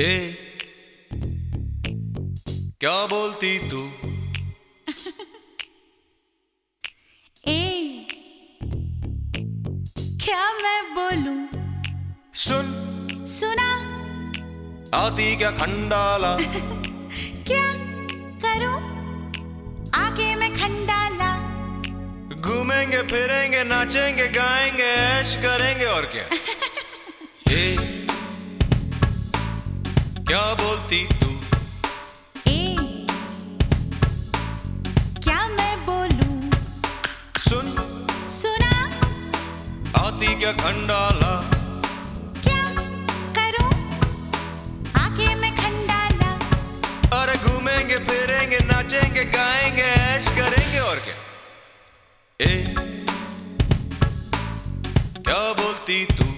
ए क्या बोलती तू? ए क्या मैं बोलूँ? सुन। सुना। आती क्या खंडाला? क्या करूँ? आगे मैं खंडाला। घूमेंगे फिरेंगे नाचेंगे गाएँगे ऐश करेंगे और क्या? क्या बोलती तू? ए क्या मैं बोलूँ? सुन। सुना। आती क्या खंडाला? क्या करूँ? आके मैं खंडाला। अरे घूमेंगे फिरेंगे नाचेंगे गाएँगे ऐश करेंगे और क्या? ए क्या बोलती तू?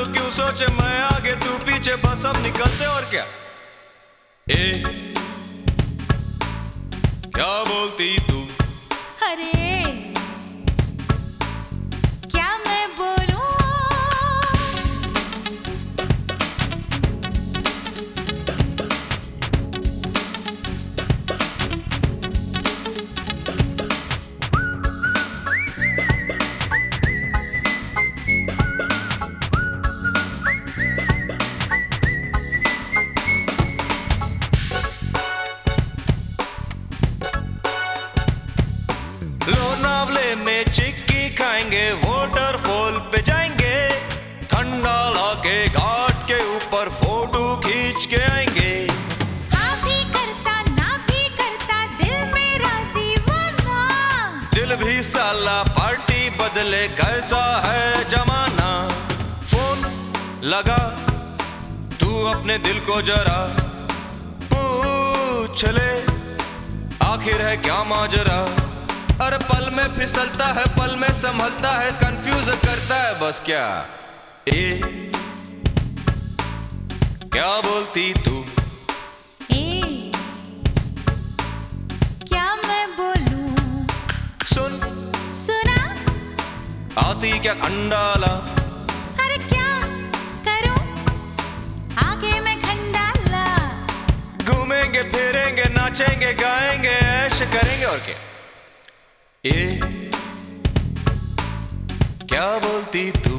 तो क्यों सोचे मैं आगे, तू पीछे, बस अब निकलते और क्या? ए, क्या बोलती तू? चिक्की खाएँगे वाटरफॉल पे जाएँगे। ठंडा लाके घाट के ऊपर फ़ोटो खींच के आएँगे। हाँ भी करता ना भी करता दिल मेरा दीवाना। दिल भी साला पार्टी बदले कैसा है जमाना। फ़ोन लगा तू अपने दिल को जरा पूछ ले आखिर है क्या माजरा। अरे पल में फिसलता है पल में संभलता है कंफ्यूज करता है बस क्या? ए क्या बोलती तू? ए क्या मैं बोलूँ? सुन। सुना। आती क्या खंडाला? अरे क्या करूँ? आगे मैं खंडाला। घूमेंगे फिरेंगे नाचेंगे गाएँगे ऐश करेंगे और क्या? क्या बोलती तू?